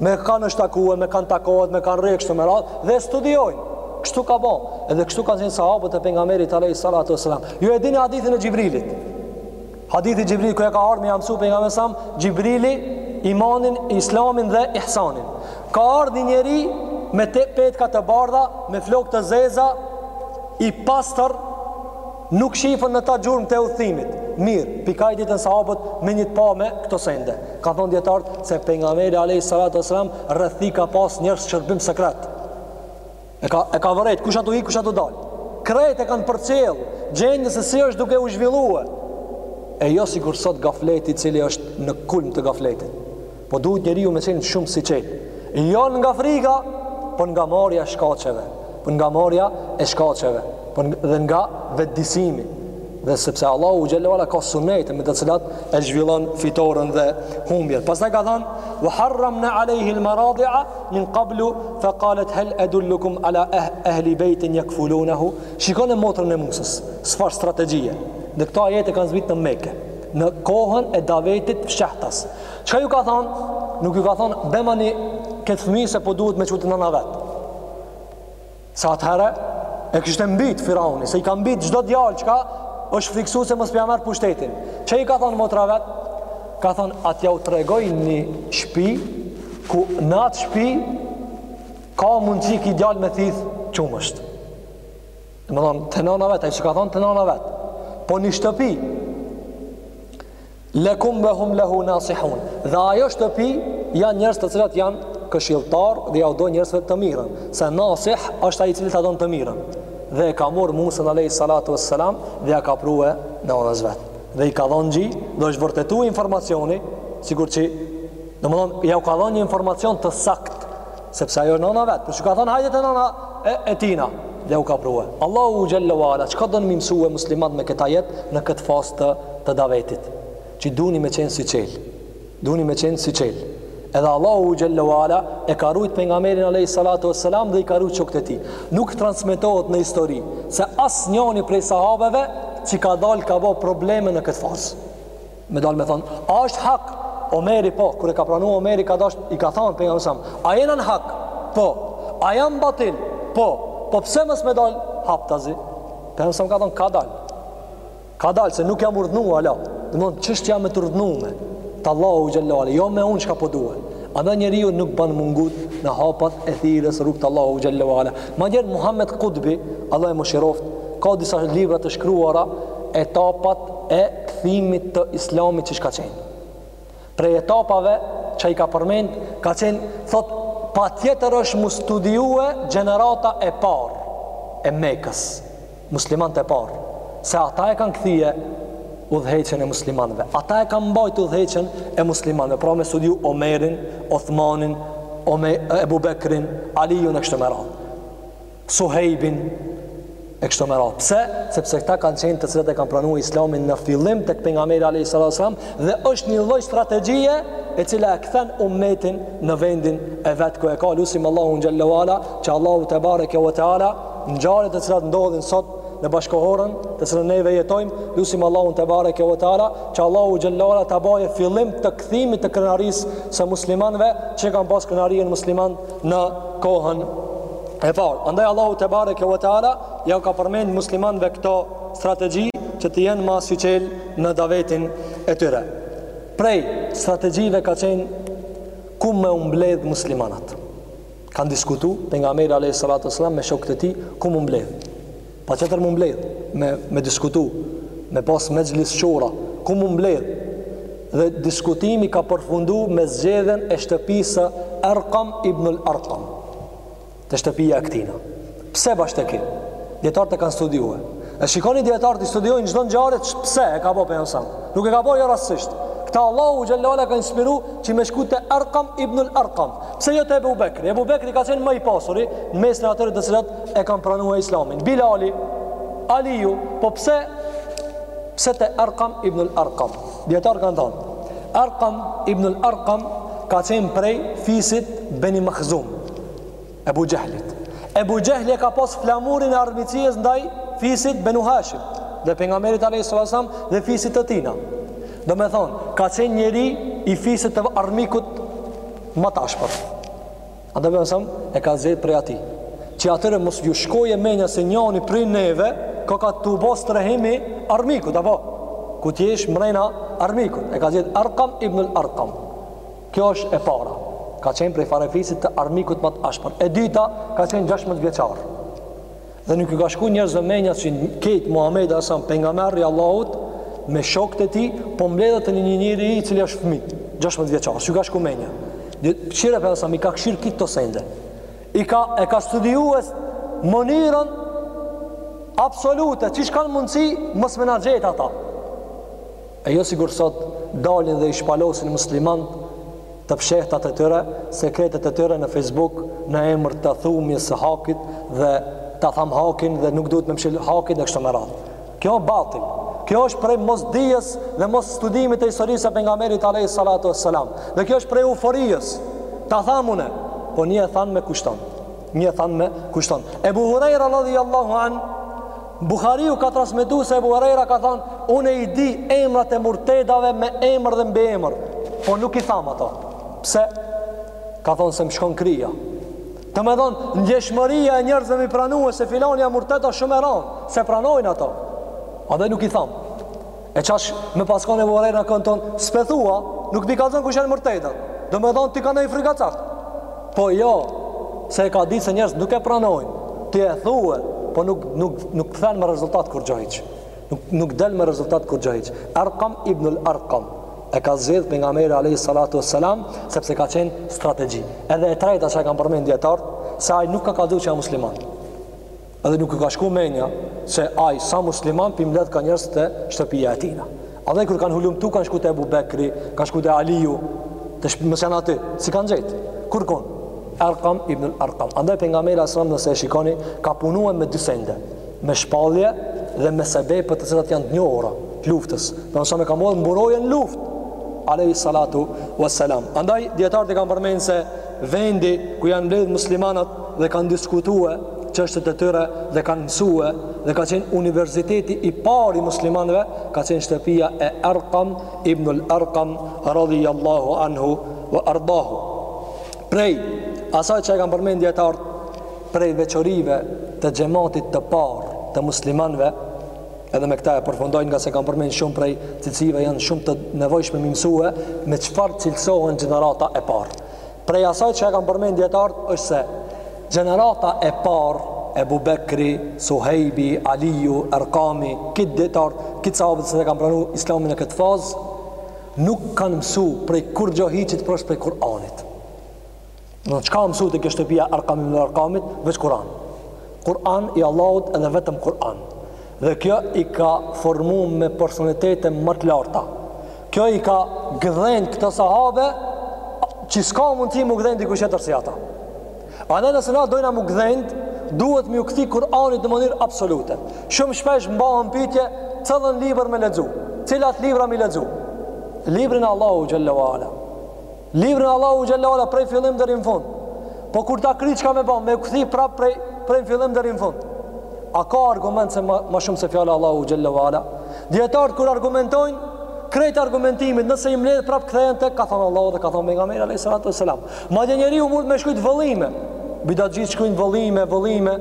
Me kanë është takue, me kanë takohet, me kanë rri, kështu me radhë, dhe e studiojnë. Kështu ka bo, edhe kështu kanë qenë sahabët e pejgamberit alejhi salatu ve selam. Ju e dini hadithin e Xhibrilit. Hadithi i Xhibrilit kur e ka ardhur me ia mësu pejgamberin sam Xhibrili imanin, islamin dhe ihsanin. Ka ardhur një njeri me petka të bardha, me flok të zeza, i pastër, nuk shifën në ta gjurmë të udhëtimit. Mirë, pi kah e ditën sahabët me një të pa me këto sende. Kanë thonë dijetarët se pejgamberi alejhi salatu wassalam rreth tij ka pas njerëz shërbim sekret. E ka e ka vërejt kush atu hi, kush atu dal. Krejt e kanë përcjell gjendjen se si është duke u zhvillue. E jo sikur sot gafleti i cili është në kulm të gafletit. Po duhet njeriu me qenë shumë syçel. Jo nga frika, por nga marrja e shkaqeve, por nga marrja e shkaqeve, por dhe nga vetëdijesimi. Dhe sepse Allahu xhallahu ka sunete me të cilat e zhvillon fitoren dhe humbjen. Pastaj ka thënë: "Wa harramna alayhi al-maradi'a" min qablu fa qalet hal adullukum ala ah, ahli baytin yakfulunahu shikone motrën e Musës çfarë strategjie dhe këto ajete kanë zbrit në Mekë në kohën e Davetit fshehtas çka ju ka thon nuk ju ka thon bimani këtë fëmijë se po duhet me çu te nëna vet Se atëherë e kishte mbit Firauni, se i ka mbit çdo djalë çka është friksu se mos p'ja merr pushtetin. Çka i ka thon motra vet? Ka thon a t'jau tregoj një shpi ku në atë shpi ka mundësi ki djalë me thith qumësht. Domethonë, te nana vet, ajo s'i ka thonë te nana vet, po një shtëpi, Lakum wa hum lahu nasihun. Dhe ajo shtëpi janë njerëz të cilët janë këshilltar dhe jau do njerëzve të mirën. Se nasih është ai i cili ta don të mirën. Dhe e ka marr Musën alayhi salatu wassalam dhe ja ka prue nanës vet. Dhe i ka dhënë gji, dhe është vërtetu informacioni, sikur që, domthon, jau ka dhënë një informacion të saktë Sepse ajo nëna vet, por s'u ka thon hajde te nëna e, e tina, deri u ka prue. Allahu xhalla wa ala çka don mi mësua muslimanët me këtë ajet në këtë fazë të të davetit. Që duni me qenë syçel. Duni me qenë syçel. Edhe Allahu xhalla wa ala e ka rujt pejgamberin alayhi salatu wassalam dhe i ka rujt shokët e tij. Nuk transmetohet në histori se asnjëri prej sahabeve që ka dal ka bë probleme në këtë fazë. Me dalë me thonë, a është hak? Omeri po, kur e ka pranu Omeri ka dasht, i ka thonë pejgamberit, a jena në hak? Po, a janë batil? Po, po pse mos me dalë haptazi? Pejgamberi ka thonë, kadal. Kadal, se nuk jam urdhnu, hala. Domethonë, çështje janë me të urdhnue ty Allahu xhalla wa ala, jo me unë çka po du. Andaj njeriu nuk ban m'u ngut në hapat e thirrjes n'rrugë të Allahut xhalla wa ala. Madje Muhammed Kutbi, Allahu e mëshiroftë, ka disa libra të shkruara, etapat e kthimit të islamit që çka qenë. Prej etapave që i ka përmend, ka qenë, thot, patjetër është m'u studiue gjenerata e parë e mekës, muslimant e parë, se ata e kanë kthye udhëheqjen e muslimanve. Ata e kanë mbajt udhëheqjen e muslimanve, pra me studiu Omerin, Othmanin, Ome, Ebu Bekrin, Alijun e kështu me radhë. Suhejbin e kështu me radhë. Pse? Sepse këta kanë qenë të cilët e kanë pranuar Islamin në fillim tek pejgamberi alejhi selam dhe është një lloj strategjie e cila e kthen ummetin në vendin e vet ku e ka lusim Allahu xhele ve ala që Allahu tebareke ve teala ngjarjet e cilat ndodhin sot në bashkohorën të cilën neve jetojmë lusim Allahu tebareke ve teala që Allahu xhele ve ala ta bëjë fillim të kthimit të krenarisë së muslimanëve që e kanë pas krenarien musliman në kohën E parë, andaj Allahu tebareke ve teala, ja ka përmend muslimanve këto strategji që të jenë ma syçel në davetin e tyre. Prej strategjive ka qenë ku me u mbledh muslimanët. Kanë diskutu, pejgamberi a.s. me shokët e tij, ku me u mbledh. Patjetër m'u mbledh me me diskutu, me pas mexhlis shura, ku m'u mbledh. Dhe diskutimi ka përfundu me zgjedhjen e shtëpisë së Erkam ibnul Erkam. Te shtëpia e këtina. Pse bash te ky? Dijetarët e kanë studiue. E shikoni dijetarët i studiojnë çdo ngjarje, pse e ka bo pejgamberi a.s.. Nuk e ka bo jo rastësisht. Këta Allahu xhele ve ala ka inspiru që me shku te Erkam ibnul Erkam. Pse jo te Ebu Bekri? Ebu Bekri ka qenë ma i pasuri në mesin e atyre të cilët e kanë pranuar Islamin. Bilali, Aliu, po pse pse te Erkam ibnul Erkam? Dijetarët kanë thonë, Erkam ibnul Erkam ka qenë prej fisit Beni Mahzum, Ebu Xhehlit. Ebu Xhehli e ka pas flamurin e armiqësisë ndaj fisit Benu Hashim dhe pejgamberit alejhi selam dhe fisit të tina. Domethonë, ka qenë njeri i fisit të armikut ma t'ashpër. Andaj pejgamberi a.s. e ka zgjedh prej atij. Që atyre mos ju shkojë menja se njani prej neve ka ka t'u bo strehim i armikut apo ku të jesh mrena armikut. E ka zgjedh Erkam ibnul Erkam. Kjo është e para. Ka qenë prej farefisit të armikut ma të ashpër. E dyta ka qenë 16 vjeçar. Dhe nuk ju ka shku njerëzve menja që ketë Muhammed a.s. pejgamberi i Allahut me shokët e ti, po mbledhe të një një njëri i cili është fëmi, 16 vjeçar, s'ju ka shku menja. Kshire pejgamberi a.s., i ka kshir krejt kto sende. I ka, e ka studiue mënyrën absolute, qysh kanë mundësi mos me na gjet ata. E jo sikur sot dalin dhe i shpalosin muslimant të fshehtat e tyre, sekretet e tyre në Facebook në emër të thumjes së hakit dhe ta tham hakin dhe nuk duhet me mshil hakin dhe kështu me radhë. Kjo është batil. Kjo është prej mosdijes dhe mosstudimit të historisë së pejgamberit alayhi salatu wassalam. Dhe kjo është prej euforisë. Ta tham unë, po një e than me kushton. Një e than me kushton. Ebu Hurejra radhiyallahu an Buhariu ka transmetu se Ebu Hurejra ka thënë, unë i di emrat e murtedave me emër dhe mbiemër, po nuk i tham ato. Pse? Ka thënë se më shkon krija. Domethonë, ndjeshmëria e njerëzve me pranue se filoni a murted a shumë e ranë, s'e pranojnë ato. Andaj nuk i tham. E tash me pas kon Ebu Hurejra në kohën tonë, s'pe thua, nuk pi kallzon kush janë murtedët. Domethonë ti kanë ni frikacak. Po jo, se e ka ditë se njerëzt nuk e pranojnë, ti e thue, po nuk, nuk, nuk kthen me rezultat kurgjo hiq. Nuk, nuk del me rezultat kurgjo hiq. Arkam ibnul Arkam, e ka zgjedh pejgamberi alejhi salatu ve selam, sepse ka qenë strategji. Edhe e treta që e kanë përmend dijetarët, se ai nuk ka kallzu që a musliman. Edhe nuk i ka shku menja se ai s'a musliman pi mbledh ka njerëz te shtëpia e tina. Andaj kur kanë hulumtu kanë shku te Ebu Bekri, kanë shku te Aliu, te shtëpi mos janë aty, s'i kanë gjetë. Ku u kon? Erkam ibnul Erkam. Andaj pejgamberi sallallahu alajhi wasallam nëse e shikoni ka punue me dy sende, me shpallje dhe me sebepe të cilat janë të njohura të luftës. Do me thanë ka majt mburojën n'luftë. Alayhi salatu wassalam. Andaj dijetarët e kanë përmend se vendi ku janë mbledhë muslimanat dhe kanë diskutue çështjet e tyre dhe kanë mësue dhe ka qenë universiteti i parë i muslimanve ka qenë shtëpia e Erkam ibnul Erkam radhi Allahu anhu ve erdahu prej asaj që e kanë përmend dijetarët prej veçorive të xhematit të parë të muslimanve edhe me këtë e përfundoj ngase kam përmend shumë prej cilësive janë shumë të nevojshme mi mësue me çfarë cilësohen gjenerata e parë. Prej asaj që e kanë përmend dijetarët është se gjenerata e parë Ebu Bekri, Suhejbi, Aliju, Erkami, këta dijetarët, këta sahabët që e kanë pranu islamin në këtë fazë, nuk kanë mësu prej kurgjo hiqit përveç prej Kur'anit. Çka a mësu te kjo shtëpia e Arkam ibn Arkamit, veç Kur'an. Kur'an i Allahut edhe vetëm Kur'an. Dhe kjo i ka formu me personalitete ma të larta. Kjo i ka gdhend këta sahabe që s'ka mundësi m'u gdhend dikush tjetër si ata. Andaj nëse na dojna m'u gdhend, duhet m'iu kthy Kur'anit në mënyrë absolute. Shumë shpesh m'bahen pytje, cilin libër me lexu. Cilat libra m'i lexu? Librin e Allahut xhel-le ve ala. Librin Allahu xhalla wala prej fillim deri në fund. Po kur ta kry çka me ba, me u kthy prap prej prej fillim deri në fund. A ka argument se ma, ma shumë se fjala Allahu xhalla wala? Dijetarët kur argumentojnë krejt argumentimet, nëse i mbledh prap kthehen tek ka thënë Allahu dhe ka thënë pejgamberi alayhi salatu wasalam. Madje njeriu mundet me shkrujt vëllime. Bidatxhinjtë shkrujnë vëllime, vëllime,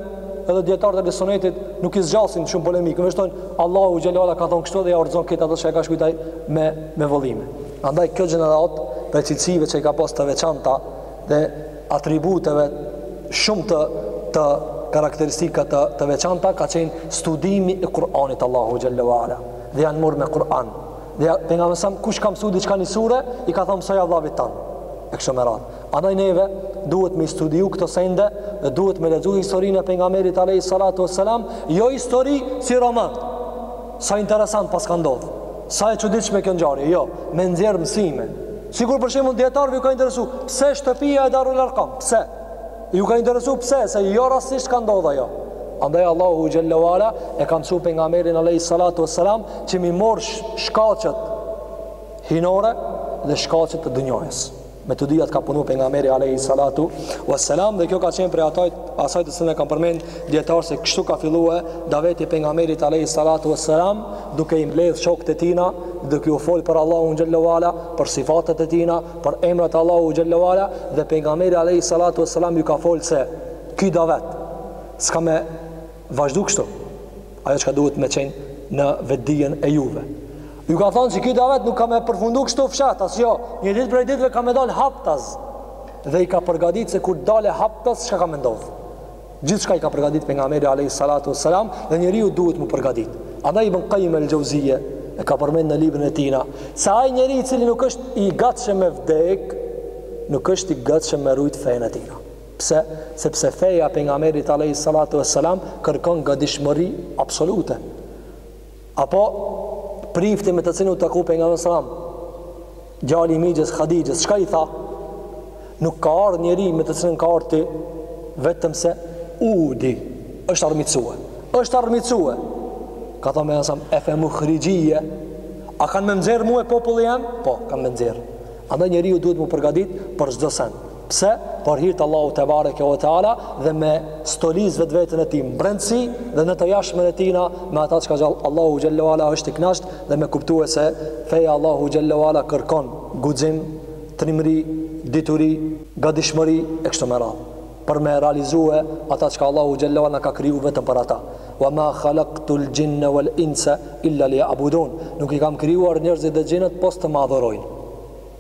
edhe dijetarët e sunetit nuk i zgjasin shumë polemikë. Veç thonë Allahu xhalla wala ka thënë kështu dhe ja rrëzon këtë ato që ka shkrujt ai me me vëllime. Andaj kjo gjeneratë prej cilësive që i ka pas të veçanta dhe atributeve shumë të të karakteristika të të veçanta ka qenë studimi i Kur'anit Allahu xhallahu ala dhe janë marrë me Kur'an. Dhe pejgamberi alayhi salam kush ka mësu diçka, një sure, i ka thënë mësoja vllavit tand. E kështu me radhë. Andaj neve duhet me i studiu këto sende dhe duhet me lexu historinë e pejgamberit alayhi salatu wassalam, jo histori si roman. Sa interesant paska ndodh. Sa e çuditshme kjo ngjarje. Jo, me nxjerr mësime. Sikur për shembull dijetarëve ju ka interesu, pse shtëpia e Darul Arqam? Pse? Ju ka interesu pse? Se jo rastësisht ka ndodh ajo. Andaj Allahu xhallahu ala e ka mësu pejgamberin alayhi salatu wassalam që me i morr shkaqet hyjnore dhe shkaqet të dunjojës. Me të dyjat ka punu pejgamberi alejhi salatu wa selam dhe kjo ka qenë prej ata, asaj të cilën e kanë përmend dijetarët se kështu ka fillue daveti i pejgamberit alejhi salatu wa selam, duke i mbledh shokët e tina, duke ju fol për Allahun xhelle ve ala, për sifatet e tina, për emrat e Allahut xhelle ve ala dhe pejgamberi alejhi salatu wa selam ju ka fol se ky davet s'ka me Vazhdu kështu. Ajo çka duhet me qenë në vetëdijen e juve. Ju ka thonë që ky davet nuk ka me përfundu kështu fshehtas, jo. Një ditë prej ditëve ka me dal haptas. Dhe i ka përgatit se kur dale haptas, çka ka me ndodhë. Gjithçka i ka përgatit pejgamberi a.s. Dhe njeriu duhet mu përgatit. Andaj Ibën Kajim el Xheuzije e ka përmend në librën e tina, se ai njeri i cili nuk është i gatshëm me vdek, nuk është i gatshëm me rujt fenë e tina. Pse? Sepse feja e pejgamberit alejhi salatu ves selam kërkon gatishmëri absolute. Apo prifti me të cilin u taku pejgamberi sallallahu alejhi wasallam, djali i mixhës Hadixhes, çka i tha? Nuk ka ardhur njeri me të cilën ke ardhur ti vetëm se udi është armiqsue. Është armiqsue. Ka thënë pejgamberi sallallahu alejhi wasallam, "Efe muhrixhije? A kanë me m'nxjerr mua populli jem? Po, kanë me nxjerr. Andaj njeriu duhet mu përgatit për çdo send. Pse? Për hir të Allahut tebareke ve teala dhe me stolis vetveten e tij në brendësi dhe në të jashtmen e tina me ata çka gjall Allahu xhallahu ala është i kënaqt dhe me kuptue se feja Allahu xhallahu ala kërkon guxim, trimëri, dituri, gatishmëri e kështu me radhë për me realizue ata çka Allahu xhallahu ala na ka kriju vetëm për ata. Wa ma khalaqtul jinna wal insa illa liya'budun. Nuk i kam krijuar njerëzit dhe xhinët pos të më adhurojnë.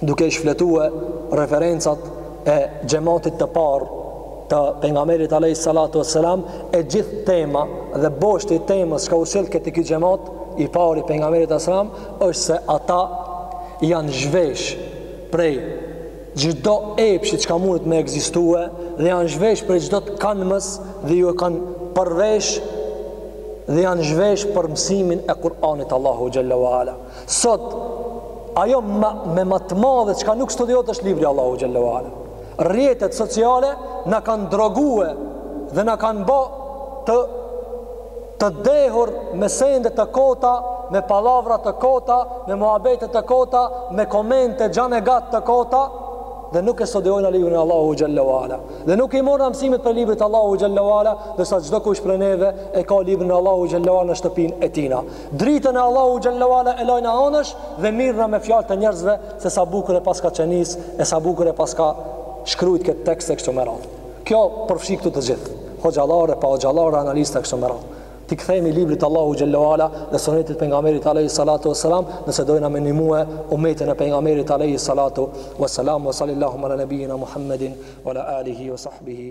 duke i shfletue referencat e xhematit të parë të pejgamberit alayhi salatu wassalam e gjithë tema dhe boshti i temës çka u sjell këtë ky xhemat i parë i pejgamberit alayhi salam është se ata janë zhvesh prej çdo epshi çka mundet me ekzistue dhe janë zhvesh prej çdo të kanëmës dhe ju kanë përvesh dhe janë zhvesh për mësimin e Kur'anit Allahu xhallahu ala Sot, ajo ma, me ma të madhe, çka nuk studiohet është libri i Allahu xhallahu ala. Rrjetet sociale na kanë drogue dhe na kanë bo të, të dehur me sende të kota, me pallavra të kota, me muhabete të kota, me komente gjanë e gatë të kota, dhe nuk e studiojna librin e Allahu xhallahu ala. Dhe nuk i morrna mësimet prej librit të Allahu xhallahu ala, ndërsa çdokush prej neve e ka librin e Allahu xhallahu ala në shtëpinë e tina. Dritën e Allahu xhallahu ala e lojna anësh dhe mirrna me fjalë të njerëzve se sa bukur e paska qëndis e sa bukur e paska shkrujt këtë tekst e kështu me radhë. Kjo përfshi këtu të gjithë. Hoxhallarë, pa hoxhallarë, analista e kështu me radhë. T'i kthehemi librit të Allahu xhallahu ala dhe sunetit pejgamberit alayhi salatu wassalam, nëse dojna me nimue umetin e pejgamberit alayhi salatu wassalam, sallallahu ala nabiyina Muhammedin wa ala alihi wa sahbihi